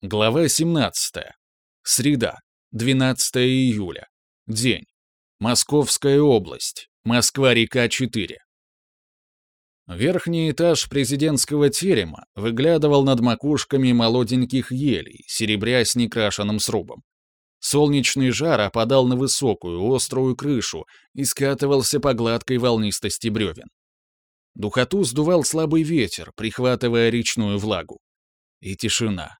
Глава 17. Среда. 12 июля. День. Московская область. Москва-река 4. Верхний этаж президентского терема выглядывал над макушками молоденьких елей, серебря с некрашенным срубом. Солнечный жар опадал на высокую, острую крышу и скатывался по гладкой волнистости бревен. Духоту сдувал слабый ветер, прихватывая речную влагу. И тишина.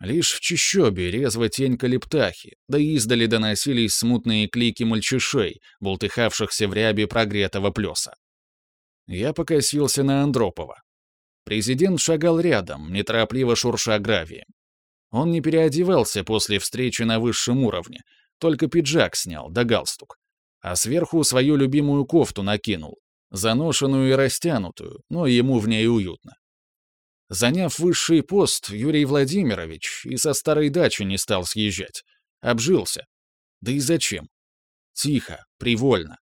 Лишь в чащобе резво тенькали птахи, да издали доносились смутные клики мальчишей, бултыхавшихся в рябе прогретого плеса. Я покосился на Андропова. Президент шагал рядом, неторопливо шурша гравием. Он не переодевался после встречи на высшем уровне, только пиджак снял, да галстук. А сверху свою любимую кофту накинул, заношенную и растянутую, но ему в ней уютно. Заняв высший пост, Юрий Владимирович и со старой дачи не стал съезжать. Обжился. Да и зачем? Тихо, привольно.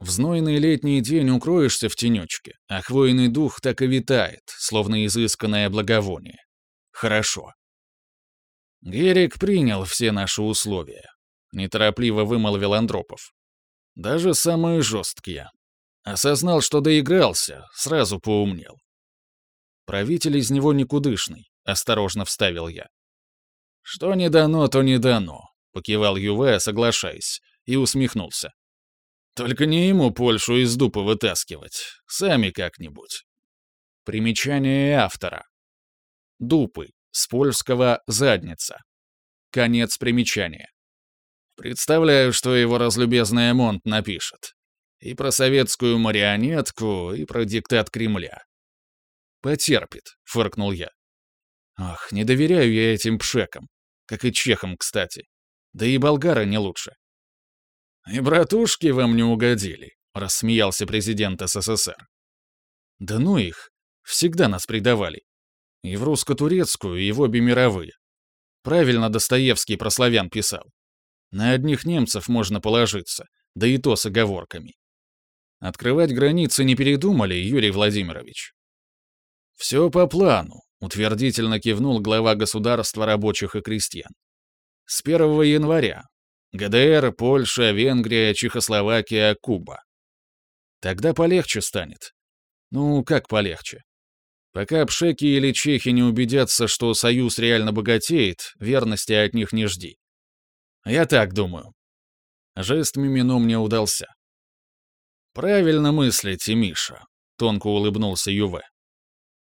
В знойный летний день укроешься в тенечке, а хвойный дух так и витает, словно изысканное благовоние. Хорошо. Герик принял все наши условия. Неторопливо вымолвил Андропов. Даже самые жесткие. Осознал, что доигрался, сразу поумнел. Правитель из него никудышный, осторожно вставил я. Что не дано, то не дано, покивал Юве, соглашаясь, и усмехнулся. Только не ему Польшу из дупа вытаскивать, сами как-нибудь. Примечание автора. Дупы, с польского «задница». Конец примечания. Представляю, что его разлюбезная Монт напишет. И про советскую марионетку, и про диктат Кремля. «Потерпит», — фыркнул я. «Ах, не доверяю я этим пшекам. Как и чехам, кстати. Да и болгары не лучше». «И братушки вам не угодили», — рассмеялся президент СССР. «Да ну их. Всегда нас предавали. И в русско-турецкую, и в обе мировые. Правильно Достоевский про славян писал. На одних немцев можно положиться, да и то с оговорками. Открывать границы не передумали, Юрий Владимирович. «Все по плану», — утвердительно кивнул глава государства рабочих и крестьян. «С 1 января. ГДР, Польша, Венгрия, Чехословакия, Куба. Тогда полегче станет. Ну, как полегче? Пока пшеки или чехи не убедятся, что союз реально богатеет, верности от них не жди. Я так думаю. Жест Мимино мне удался. «Правильно мыслите, Миша», — тонко улыбнулся Юве.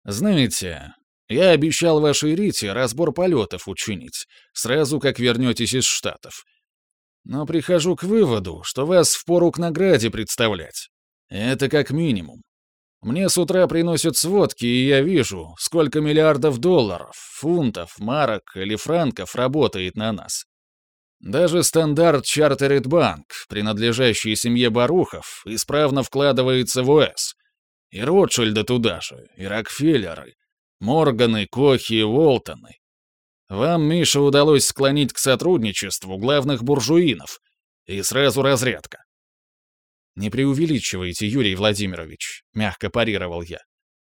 «Знаете, я обещал вашей Рите разбор полетов учинить, сразу как вернетесь из Штатов. Но прихожу к выводу, что вас впору к награде представлять. Это как минимум. Мне с утра приносят сводки, и я вижу, сколько миллиардов долларов, фунтов, марок или франков работает на нас. Даже стандарт Chartered Bank, принадлежащий семье Барухов, исправно вкладывается в ОС — и Ротшильда туда же, и Рокфеллеры, Морганы, Кохи и Уолтоны. Вам, Миша, удалось склонить к сотрудничеству главных буржуинов, и сразу разрядка. «Не преувеличивайте, Юрий Владимирович», — мягко парировал я.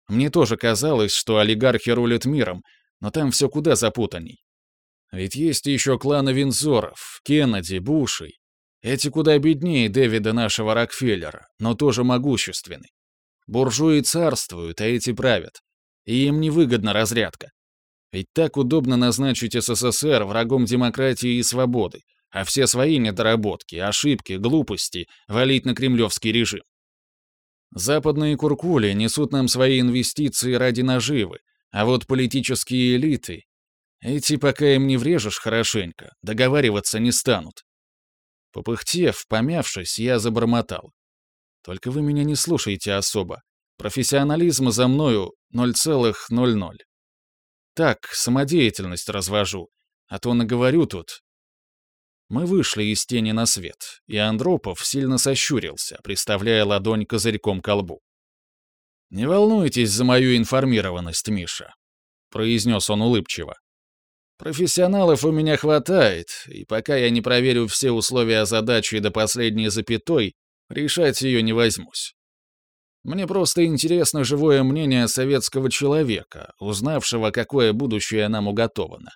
«Мне тоже казалось, что олигархи рулят миром, но там все куда запутанней. Ведь есть еще кланы Винзоров, Кеннеди, Бушей. Эти куда беднее Дэвида нашего Рокфеллера, но тоже могущественны. Буржуи царствуют, а эти правят. И им невыгодна разрядка. Ведь так удобно назначить СССР врагом демократии и свободы, а все свои недоработки, ошибки, глупости валить на кремлевский режим. Западные куркули несут нам свои инвестиции ради наживы, а вот политические элиты... Эти, пока им не врежешь хорошенько, договариваться не станут. Попыхтев, помявшись, я забормотал. Только вы меня не слушаете особо. Профессионализма за мною 0,00. Так, самодеятельность развожу, а то наговорю тут. Мы вышли из тени на свет, и Андропов сильно сощурился, приставляя ладонь козырьком к колбу. «Не волнуйтесь за мою информированность, Миша», — произнес он улыбчиво. «Профессионалов у меня хватает, и пока я не проверю все условия задачи до последней запятой, Решать ее не возьмусь. Мне просто интересно живое мнение советского человека, узнавшего, какое будущее нам уготовано.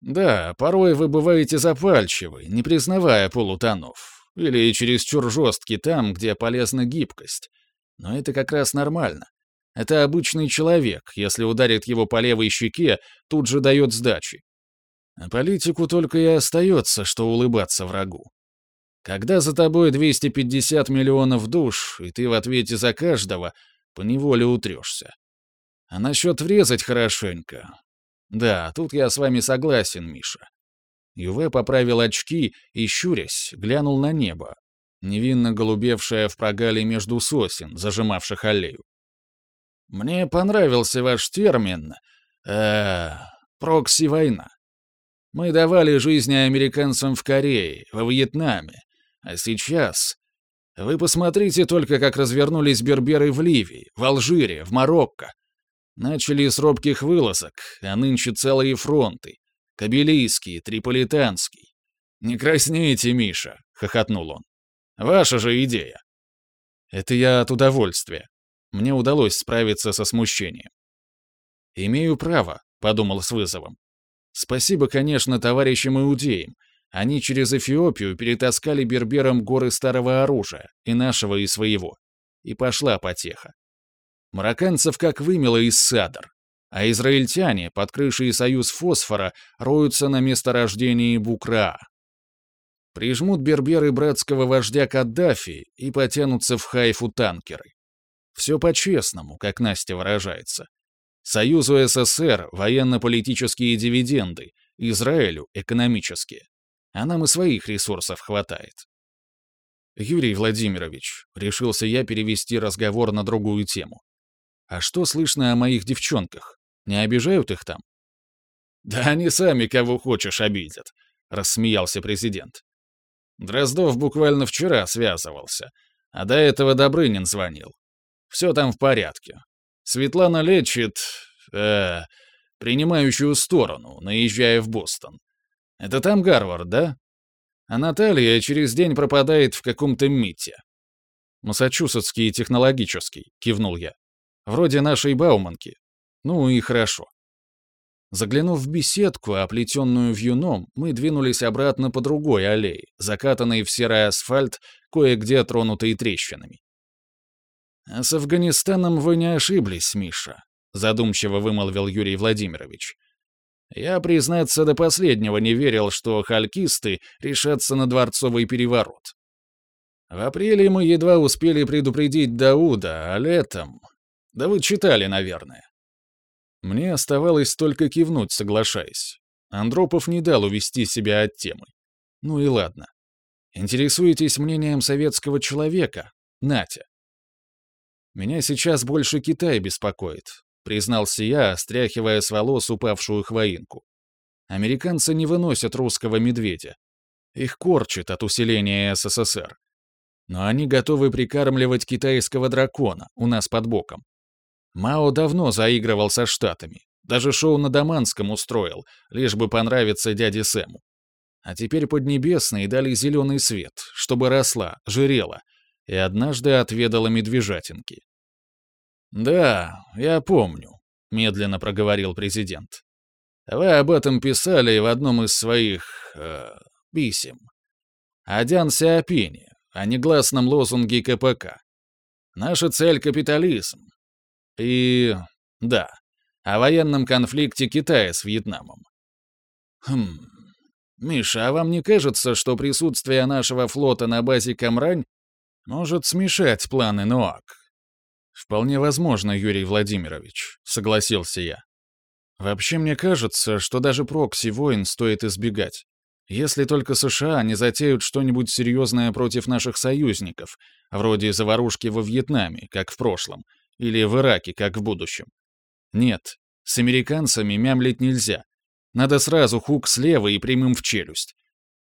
Да, порой вы бываете запальчивы, не признавая полутонов, или чересчур жесткий там, где полезна гибкость. Но это как раз нормально. Это обычный человек, если ударит его по левой щеке, тут же дает сдачи. А политику только и остается, что улыбаться врагу. Когда за тобой 250 миллионов душ, и ты в ответе за каждого, поневоле утрешься. А насчет врезать хорошенько. Да, тут я с вами согласен, Миша. Юве поправил очки и, щурясь, глянул на небо, невинно голубевшее в прогале между сосен, зажимавших аллею. «Мне понравился ваш термин э, «прокси-война». Мы давали жизни американцам в Корее, во Вьетнаме, а сейчас... Вы посмотрите только, как развернулись берберы в Ливии, в Алжире, в Марокко. Начали с робких вылазок, а нынче целые фронты. Кабилийский, Триполитанский. «Не краснейте, Миша», — хохотнул он. «Ваша же идея». Это я от удовольствия. Мне удалось справиться со смущением. «Имею право», — подумал с вызовом. «Спасибо, конечно, товарищам иудеям, они через Эфиопию перетаскали берберам горы старого оружия, и нашего, и своего. И пошла потеха. Марокканцев как вымело из садр, а израильтяне под крышей союз фосфора роются на месторождении Букра. Прижмут берберы братского вождя Каддафи и потянутся в Хайфу танкеры. Все по-честному, как Настя выражается. Союзу СССР военно-политические дивиденды, Израилю — экономические а нам и своих ресурсов хватает. Юрий Владимирович, решился я перевести разговор на другую тему. А что слышно о моих девчонках? Не обижают их там? Да они сами кого хочешь обидят, рассмеялся президент. Дроздов буквально вчера связывался, а до этого Добрынин звонил. Все там в порядке. Светлана лечит... Э, принимающую сторону, наезжая в Бостон. Это там Гарвард, да? А Наталья через день пропадает в каком-то МИТе. Массачусетский технологический, кивнул я. Вроде нашей Бауманки. Ну и хорошо. Заглянув в беседку, оплетенную вьюном, мы двинулись обратно по другой аллее, закатанной в серый асфальт, кое-где тронутой трещинами. «А с Афганистаном вы не ошиблись, Миша», — задумчиво вымолвил Юрий Владимирович. Я, признаться, до последнего не верил, что халькисты решатся на дворцовый переворот. В апреле мы едва успели предупредить Дауда, а летом... Да вы читали, наверное. Мне оставалось только кивнуть, соглашаясь. Андропов не дал увести себя от темы. Ну и ладно. Интересуетесь мнением советского человека? Натя. Меня сейчас больше Китай беспокоит, признался я, стряхивая с волос упавшую хвоинку. Американцы не выносят русского медведя. Их корчит от усиления СССР. Но они готовы прикармливать китайского дракона у нас под боком. Мао давно заигрывал со Штатами. Даже шоу на Даманском устроил, лишь бы понравиться дяде Сэму. А теперь Поднебесные дали зеленый свет, чтобы росла, жирела, и однажды отведала медвежатинки. «Да, я помню», — медленно проговорил президент. «Вы об этом писали в одном из своих... Э, писем. О Дян Сиапине, о негласном лозунге КПК. Наша цель — капитализм. И... да, о военном конфликте Китая с Вьетнамом. Хм... Миша, а вам не кажется, что присутствие нашего флота на базе Камрань может смешать планы НОАК? «Вполне возможно, Юрий Владимирович», — согласился я. «Вообще мне кажется, что даже прокси-войн стоит избегать. Если только США не затеют что-нибудь серьезное против наших союзников, вроде заварушки во Вьетнаме, как в прошлом, или в Ираке, как в будущем. Нет, с американцами мямлить нельзя. Надо сразу хук слева и прямым в челюсть.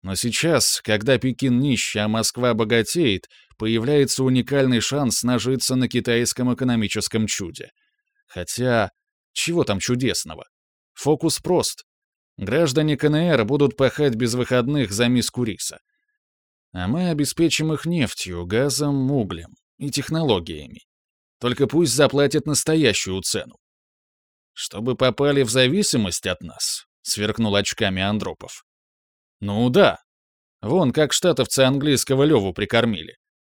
Но сейчас, когда Пекин нищ, а Москва богатеет, появляется уникальный шанс нажиться на китайском экономическом чуде. Хотя, чего там чудесного? Фокус прост. Граждане КНР будут пахать без выходных за миску риса. А мы обеспечим их нефтью, газом, углем и технологиями. Только пусть заплатят настоящую цену. Чтобы попали в зависимость от нас, сверкнул очками Андропов. Ну да. Вон как штатовцы английского Леву прикормили.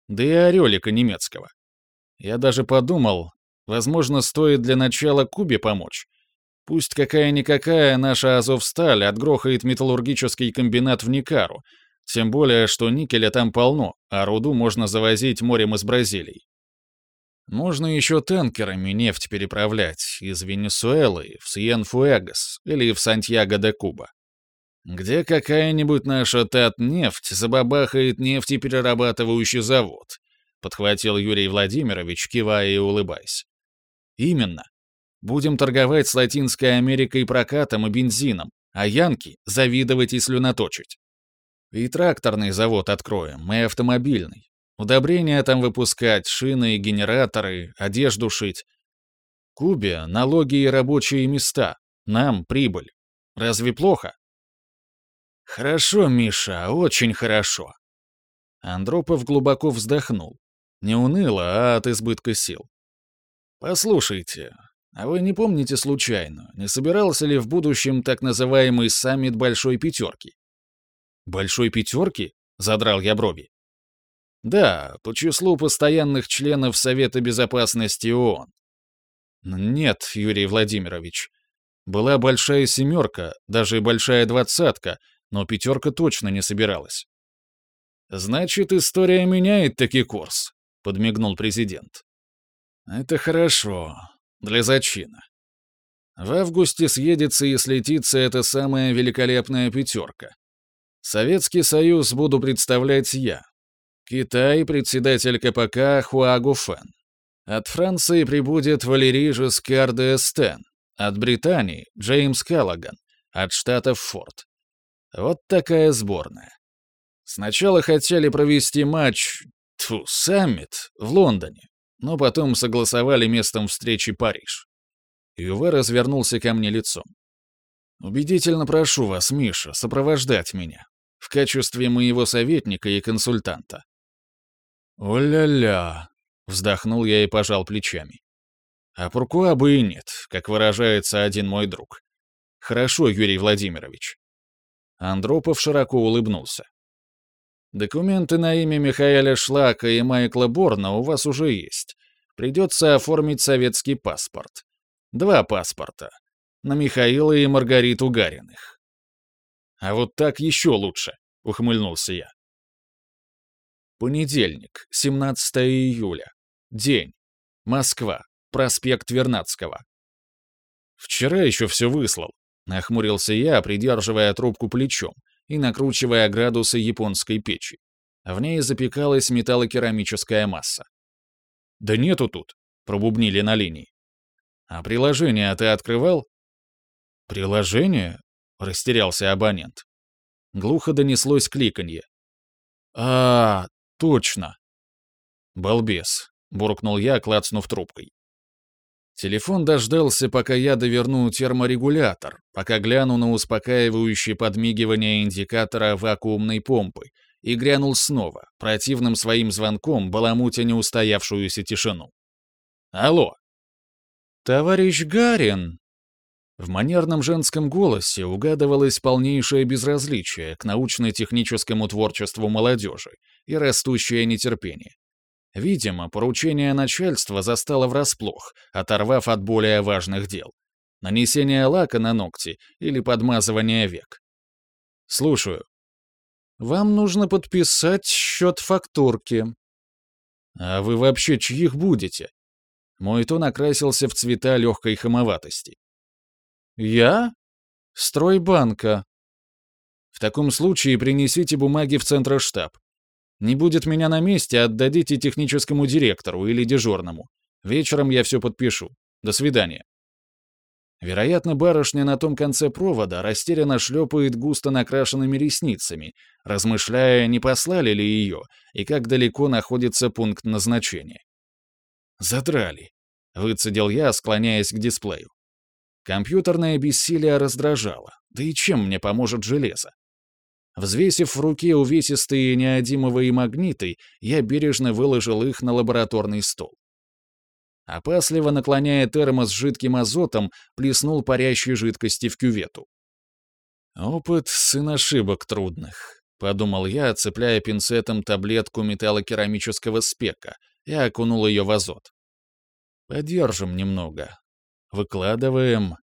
Да и орелика немецкого. Я даже подумал, возможно, стоит для начала Кубе помочь. Пусть какая-никакая наша Азовсталь отгрохает металлургический комбинат в Никару, тем более, что никеля там полно, а руду можно завозить морем из Бразилии. Можно еще танкерами нефть переправлять из Венесуэлы в Сиен-Фуэгас или в Сантьяго-де-Куба. Где какая-нибудь наша Татнефть забабахает нефтеперерабатывающий завод, подхватил Юрий Владимирович, кивая и улыбаясь. Именно. Будем торговать с Латинской Америкой прокатом и бензином, а янки — завидовать и слюноточить. И тракторный завод откроем, и автомобильный. Удобрения там выпускать, шины и генераторы, одежду шить. Кубе — налоги и рабочие места. Нам — прибыль. Разве плохо? Хорошо, Миша, очень хорошо. Андропов глубоко вздохнул. Не уныло, а от избытка сил. Послушайте, а вы не помните случайно, не собирался ли в будущем так называемый саммит Большой Пятерки? Большой Пятерки? Задрал я брови. Да, по числу постоянных членов Совета Безопасности ООН. Нет, Юрий Владимирович. Была большая семерка, даже большая двадцатка, но пятерка точно не собиралась. Значит, история меняет таки курс, подмигнул президент. Это хорошо. Для зачина. В августе съедется и слетится эта самая великолепная пятерка. Советский Союз буду представлять я, Китай — председатель КПК Хуагу Фэн. От Франции прибудет Валерий Жескар де Эстен. От Британии — Джеймс Каллаган. От Штатов — Форд. Вот такая сборная. Сначала хотели провести матч, тьфу, саммит, в Лондоне, но потом согласовали местом встречи Париж. Юве развернулся ко мне лицом. «Убедительно прошу вас, Миша, сопровождать меня в качестве моего советника и консультанта. «О-ля-ля!» — вздохнул я и пожал плечами. «А пуркуа бы и нет, как выражается один мой друг. Хорошо, Юрий Владимирович». Андропов широко улыбнулся. «Документы на имя Михаэля Шлака и Майкла Борна у вас уже есть. Придется оформить советский паспорт. Два паспорта. На Михаила и Маргариту Гариных». «А вот так еще лучше», — ухмыльнулся я. Понедельник, 17 июля. День. Москва. Проспект Вернадского. Вчера еще все выслал. Нахмурился я, придерживая трубку плечом и накручивая градусы японской печи. В ней запекалась металлокерамическая масса. «Да нету тут», — пробубнили на линии. «А приложение ты открывал?» «Приложение?» — растерялся абонент. Глухо донеслось кликанье. «А, Точно. Балбес, буркнул я, клацнув трубкой. Телефон дождался, пока я доверну терморегулятор, пока гляну на успокаивающее подмигивание индикатора вакуумной помпы, и грянул снова, противным своим звонком баламутя неустоявшуюся тишину. «Алло!» «Товарищ Гарин!» В манерном женском голосе угадывалось полнейшее безразличие к научно-техническому творчеству молодежи и растущее нетерпение. Видимо, поручение начальства застало врасплох, оторвав от более важных дел. Нанесение лака на ногти или подмазывание век. Слушаю. Вам нужно подписать счет фактурки. А вы вообще чьих будете? Мой тон окрасился в цвета легкой хамоватости. «Я? Стройбанка». «В таком случае принесите бумаги в центроштаб. Не будет меня на месте, отдадите техническому директору или дежурному. Вечером я все подпишу. До свидания». Вероятно, барышня на том конце провода растерянно шлепает густо накрашенными ресницами, размышляя, не послали ли ее и как далеко находится пункт назначения. «Задрали», — выцедил я, склоняясь к дисплею. Компьютерное бессилие раздражало. Да и чем мне поможет железо? Взвесив в руке увесистые неодимовые магниты, я бережно выложил их на лабораторный стол. Опасливо наклоняя термос с жидким азотом, плеснул парящей жидкости в кювету. «Опыт сын ошибок трудных», — подумал я, цепляя пинцетом таблетку металлокерамического спека и окунул ее в азот. «Подержим немного. Выкладываем».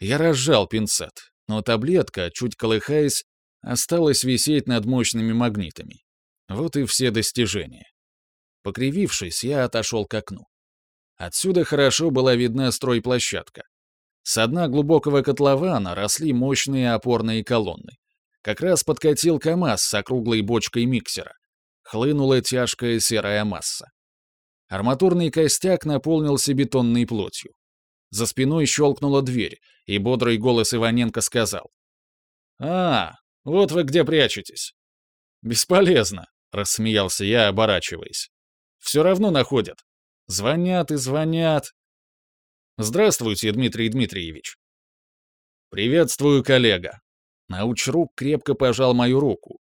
Я разжал пинцет, но таблетка, чуть колыхаясь, осталась висеть над мощными магнитами. Вот и все достижения. Покривившись, я отошел к окну. Отсюда хорошо была видна стройплощадка. С дна глубокого котлована росли мощные опорные колонны. Как раз подкатил КАМАЗ с округлой бочкой миксера. Хлынула тяжкая серая масса. Арматурный костяк наполнился бетонной плотью. За спиной щелкнула дверь, и бодрый голос Иваненко сказал. «А, вот вы где прячетесь». «Бесполезно», — рассмеялся я, оборачиваясь. «Все равно находят. Звонят и звонят. Здравствуйте, Дмитрий Дмитриевич. Приветствую, коллега. Научрук крепко пожал мою руку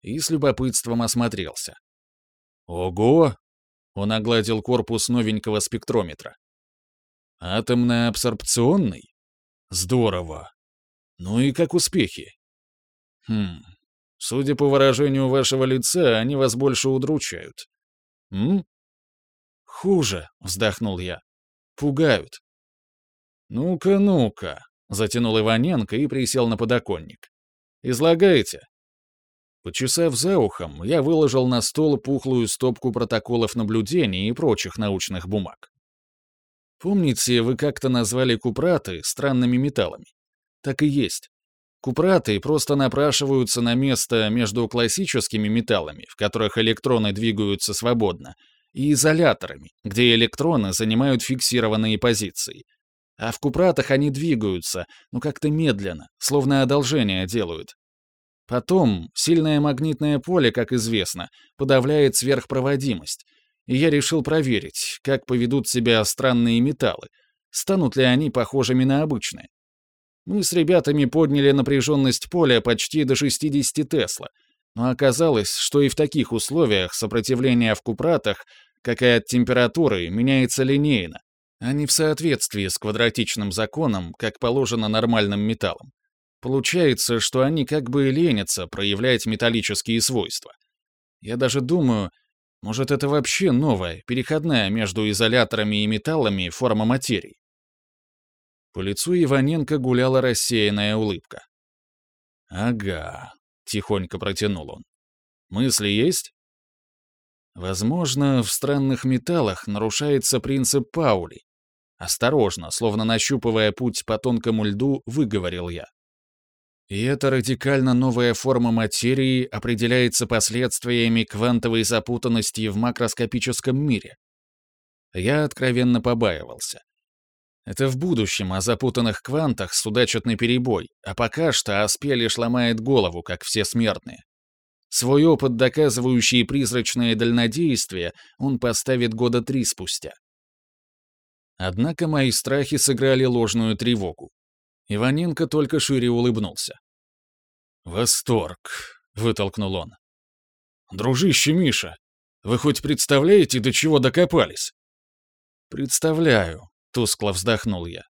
и с любопытством осмотрелся. Ого! Он огладил корпус новенького спектрометра. Атомно-абсорбционный? Здорово. Ну и как успехи? Хм, судя по выражению вашего лица, они вас больше удручают. М? «Хуже», — вздохнул я. «Пугают». «Ну-ка, ну-ка», — затянул Иваненко и присел на подоконник. «Излагайте». Почесав за ухом, я выложил на стол пухлую стопку протоколов наблюдений и прочих научных бумаг. Помните, вы как-то назвали купраты странными металлами? Так и есть. Купраты просто напрашиваются на место между классическими металлами, в которых электроны двигаются свободно, и изоляторами, где электроны занимают фиксированные позиции. А в купратах они двигаются, но как-то медленно, словно одолжение делают. Потом, сильное магнитное поле, как известно, подавляет сверхпроводимость, и я решил проверить, как поведут себя странные металлы, станут ли они похожими на обычные. Мы с ребятами подняли напряженность поля почти до 60 Тесла, но оказалось, что и в таких условиях сопротивление в купратах как и от температуры, меняется линейно, а не в соответствии с квадратичным законом, как положено нормальным металлам. Получается, что они как бы ленятся проявлять металлические свойства. Я даже думаю, может это вообще новая, переходная между изоляторами и металлами форма материи. По лицу Иваненко гуляла рассеянная улыбка. «Ага», — тихонько протянул он. «Мысли есть?» Возможно, в странных металлах нарушается принцип Паули. Осторожно, словно нащупывая путь по тонкому льду, выговорил я. И эта радикально новая форма материи определяется последствиями квантовой запутанности в макроскопическом мире. Я откровенно побаивался. Это в будущем о запутанных квантах судачат наперебой, а пока что Аспе лишь ломает голову, как все смертные. Свой опыт, доказывающий призрачное дальнодействие, он поставит года три спустя. Однако мои страхи сыграли ложную тревогу. Иваненко только шире улыбнулся. «Восторг!» — вытолкнул он. «Дружище Миша, вы хоть представляете, до чего докопались?» «Представляю», — тускло вздохнул я.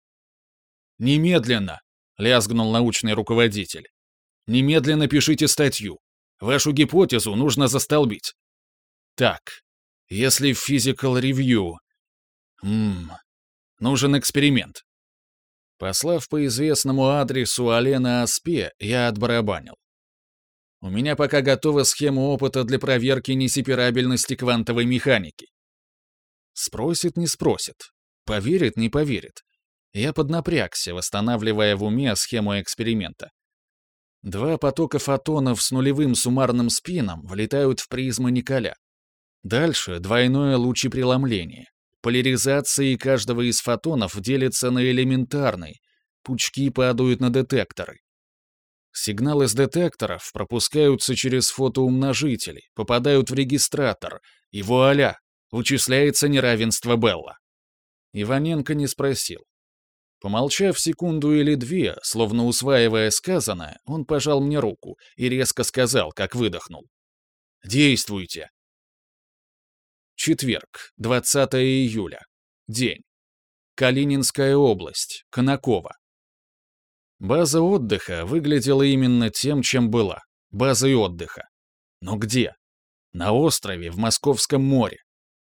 «Немедленно!» — лязгнул научный руководитель. «Немедленно пишите статью. Вашу гипотезу нужно застолбить. Так, если в Physical Review... Ммм, нужен эксперимент. Послав по известному адресу Алена Аспе, я отбарабанил. У меня пока готова схема опыта для проверки несеперабельности квантовой механики. Спросит, не спросит. Поверит, не поверит. Я поднапрягся, восстанавливая в уме схему эксперимента. Два потока фотонов с нулевым суммарным спином влетают в призму Николя. Дальше двойное лучепреломление. Поляризации каждого из фотонов делится на элементарный. Пучки падают на детекторы. Сигналы из детекторов пропускаются через фотоумножители, попадают в регистратор, и вуаля, вычисляется неравенство Белла. Иваненко не спросил. Помолчав секунду или две, словно усваивая сказанное, он пожал мне руку и резко сказал, как выдохнул. «Действуйте!» Четверг, 20 июля. День. Калининская область. Конаково. База отдыха выглядела именно тем, чем была. Базой отдыха. Но где? На острове, в Московском море.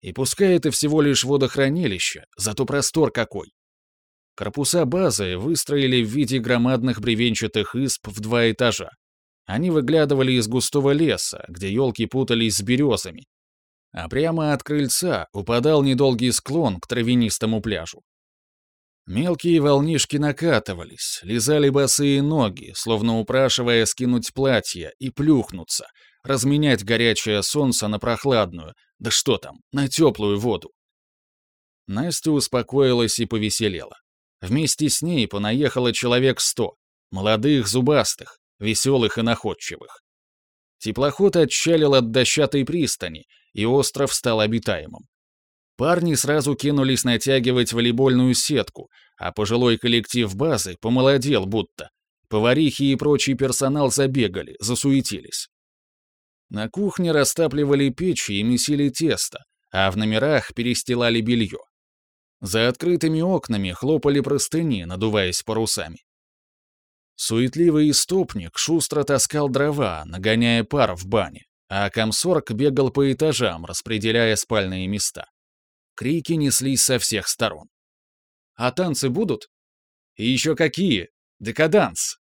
И пускай это всего лишь водохранилище, зато простор какой. Корпуса базы выстроили в виде громадных бревенчатых исп в два этажа. Они выглядывали из густого леса, где елки путались с березами. А прямо от крыльца упадал недолгий склон к травянистому пляжу. Мелкие волнишки накатывались, лизали босые ноги, словно упрашивая скинуть платье и плюхнуться, разменять горячее солнце на прохладную, да что там, на теплую воду. Настя успокоилась и повеселела. Вместе с ней понаехало человек сто, молодых, зубастых, веселых и находчивых. Теплоход отчалил от дощатой пристани, и остров стал обитаемым. Парни сразу кинулись натягивать волейбольную сетку, а пожилой коллектив базы помолодел будто. Поварихи и прочий персонал забегали, засуетились. На кухне растапливали печи и месили тесто, а в номерах перестилали белье. За открытыми окнами хлопали простыни, надуваясь парусами. Суетливый истопник шустро таскал дрова, нагоняя пар в бане, а комсорг бегал по этажам, распределяя спальные места. Крики неслись со всех сторон. «А танцы будут?» «И еще какие? Декаданс!»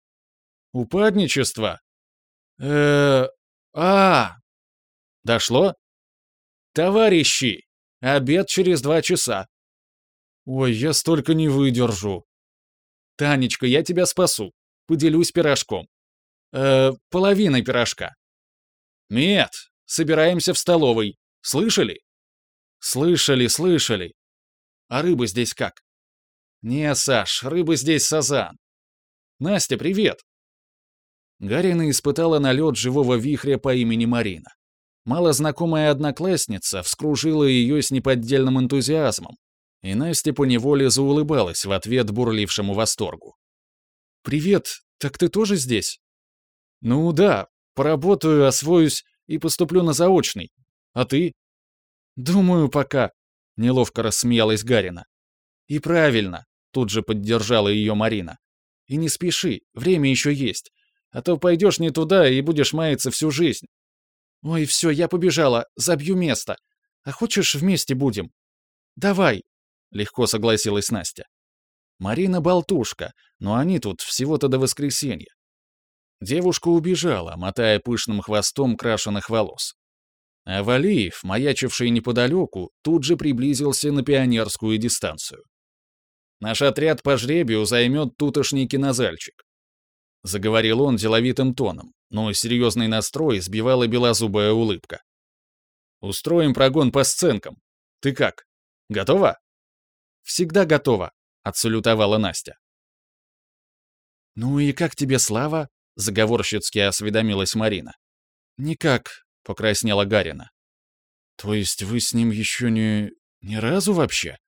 «Упадничество?» э а, Дошло? Товарищи, обед через два часа. Ой, я столько не выдержу. Танечка, я тебя спасу. Поделюсь пирожком. Э, половиной пирожка. Нет, собираемся в столовой. Слышали? Слышали, слышали. А рыба здесь как? Не, Саш, рыба здесь сазан. Настя, привет. Гарина испытала налет живого вихря по имени Марина. Малознакомая одноклассница вскружила ее с неподдельным энтузиазмом, и Настя поневоле заулыбалась в ответ бурлившему восторгу. «Привет, так ты тоже здесь?» «Ну да, поработаю, освоюсь и поступлю на заочный. А ты?» «Думаю, пока», — неловко рассмеялась Гарина. «И правильно», — тут же поддержала ее Марина. «И не спеши, время еще есть а то пойдешь не туда и будешь маяться всю жизнь. Ой, все, я побежала, забью место. А хочешь, вместе будем? Давай, легко согласилась Настя. Марина болтушка, но они тут всего-то до воскресенья. Девушка убежала, мотая пышным хвостом крашеных волос. А Валиев, маячивший неподалеку, тут же приблизился на пионерскую дистанцию. Наш отряд по жребию займет тутошний кинозальчик. Заговорил он деловитым тоном, но серьезный настрой сбивала белозубая улыбка. «Устроим прогон по сценкам. Ты как? Готова?» «Всегда готова», — отсалютовала Настя. «Ну и как тебе слава?» — заговорщицки осведомилась Марина. «Никак», — покраснела Гарина. «То есть вы с ним еще не... ни разу вообще?»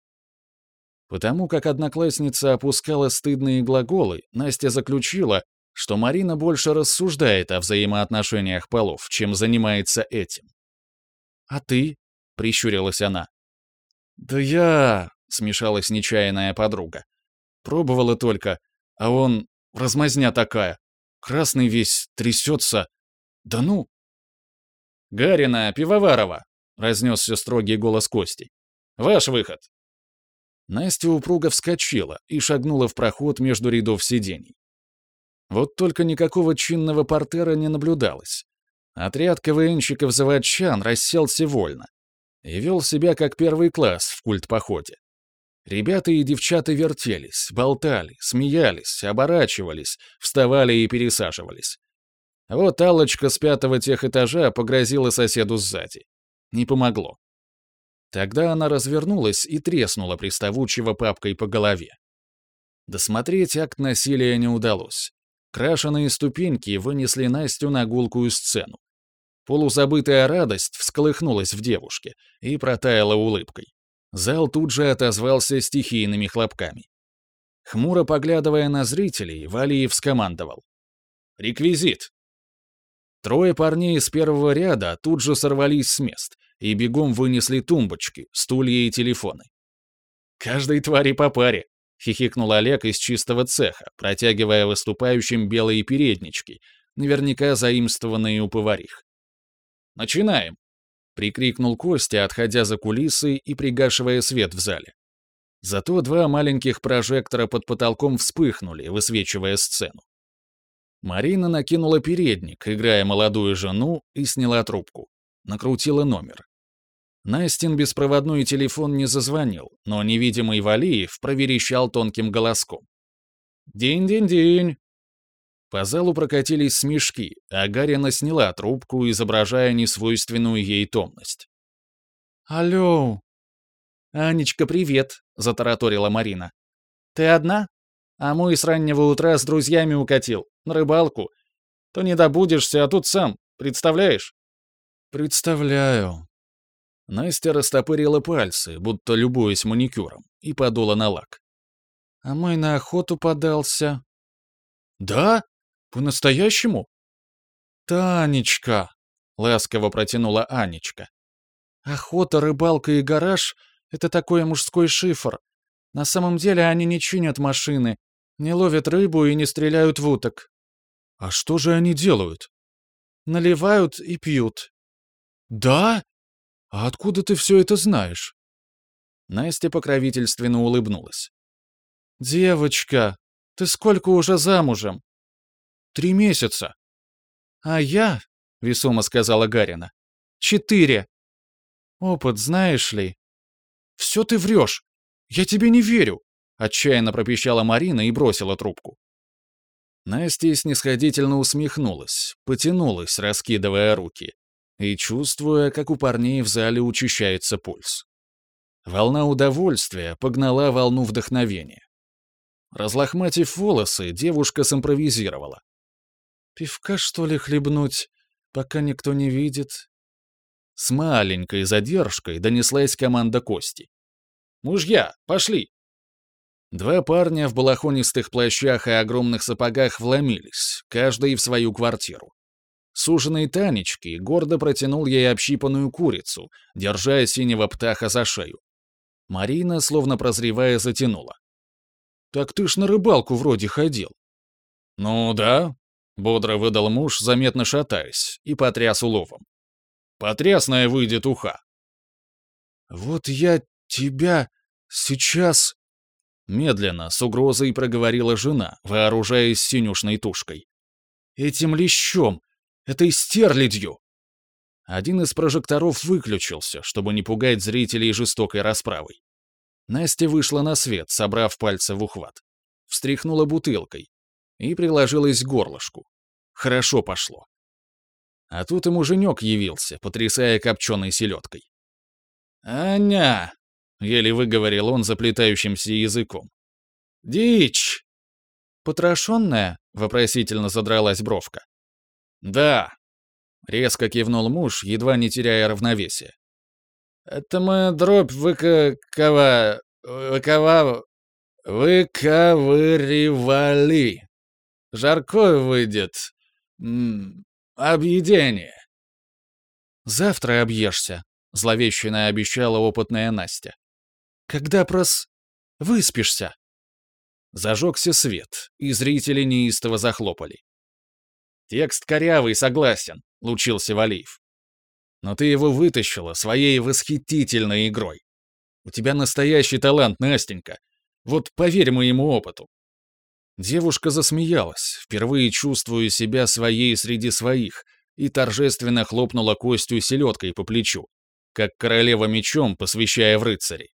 Потому как одноклассница опускала стыдные глаголы, Настя заключила, что Марина больше рассуждает о взаимоотношениях полов, чем занимается этим. «А ты?» — прищурилась она. «Да я...» — смешалась нечаянная подруга. «Пробовала только, а он... размазня такая. Красный весь, трясется. Да ну!» «Гарина, Пивоварова!» — разнесся строгий голос Кости. «Ваш выход!» Настя упруго вскочила и шагнула в проход между рядов сидений. Вот только никакого чинного портера не наблюдалось. Отряд КВНщиков-заводчан расселся вольно и вел себя как первый класс в культ-походе. Ребята и девчата вертелись, болтали, смеялись, оборачивались, вставали и пересаживались. Вот Аллочка с пятого техэтажа погрозила соседу сзади. Не помогло. Тогда она развернулась и треснула приставучего папкой по голове. Досмотреть акт насилия не удалось. Крашеные ступеньки вынесли Настю на гулкую сцену. Полузабытая радость всколыхнулась в девушке и протаяла улыбкой. Зал тут же отозвался стихийными хлопками. Хмуро поглядывая на зрителей, Валиев скомандовал. «Реквизит!» Трое парней из первого ряда тут же сорвались с мест и бегом вынесли тумбочки, стулья и телефоны. Каждой твари по паре, хихикнул Олег из чистого цеха, протягивая выступающим белые переднички, наверняка заимствованные у поварих. «Начинаем!» — прикрикнул Костя, отходя за кулисы и пригашивая свет в зале. Зато два маленьких прожектора под потолком вспыхнули, высвечивая сцену. Марина накинула передник, играя молодую жену, и сняла трубку. Накрутила номер. Настин беспроводной телефон не зазвонил, но невидимый Валиев проверещал тонким голоском. «День-день-день!» По залу прокатились смешки, а Гарина сняла трубку, изображая несвойственную ей томность. «Алло!» «Анечка, привет!» — затараторила Марина. «Ты одна? А мой с раннего утра с друзьями укатил, на рыбалку. То не добудешься, а тут сам, представляешь?» «Представляю», Настя растопырила пальцы, будто любуясь маникюром, и подула на лак. «А мой на охоту подался». «Да? По-настоящему?» «Танечка!» — ласково протянула Анечка. «Охота, рыбалка и гараж — это такой мужской шифр. На самом деле они не чинят машины, не ловят рыбу и не стреляют в уток». «А что же они делают?» «Наливают и пьют». «Да?» «А откуда ты все это знаешь?» Настя покровительственно улыбнулась. «Девочка, ты сколько уже замужем?» «Три месяца». «А я», — весомо сказала Гарина, — «четыре. Опыт знаешь ли?» «Все ты врешь. Я тебе не верю», — отчаянно пропищала Марина и бросила трубку. Настя снисходительно усмехнулась, потянулась, раскидывая руки и чувствуя, как у парней в зале учащается пульс. Волна удовольствия погнала волну вдохновения. Разлохматив волосы, девушка симпровизировала. «Пивка, что ли, хлебнуть, пока никто не видит?» С маленькой задержкой донеслась команда Кости. «Мужья, пошли!» Два парня в балахонистых плащах и огромных сапогах вломились, каждый в свою квартиру. Суженый Танечки гордо протянул ей общипанную курицу, держа синего птаха за шею. Марина, словно прозревая, затянула. «Так ты ж на рыбалку вроде ходил». «Ну да», — бодро выдал муж, заметно шатаясь, и потряс уловом. «Потрясная выйдет уха». «Вот я тебя сейчас...» Медленно, с угрозой проговорила жена, вооружаясь синюшной тушкой. «Этим лещом, Этой стерлядью!» Один из прожекторов выключился, чтобы не пугать зрителей жестокой расправой. Настя вышла на свет, собрав пальцы в ухват. Встряхнула бутылкой и приложилась к горлышку. Хорошо пошло. А тут и муженек явился, потрясая копченой селедкой. «Аня!» — еле выговорил он заплетающимся языком. «Дичь!» «Потрошенная?» — вопросительно задралась бровка. «Да», — резко кивнул муж, едва не теряя равновесия. «Это мы дробь выкова... выкова... выковыривали. Жаркое выйдет. М объедение». «Завтра объешься», — зловещенно обещала опытная Настя. «Когда прос... выспишься?» Зажегся свет, и зрители неистово захлопали. «Текст корявый, согласен», — лучился Валиев. «Но ты его вытащила своей восхитительной игрой. У тебя настоящий талант, Настенька. Вот поверь моему опыту». Девушка засмеялась, впервые чувствуя себя своей среди своих, и торжественно хлопнула костью селедкой по плечу, как королева мечом, посвящая в рыцарей.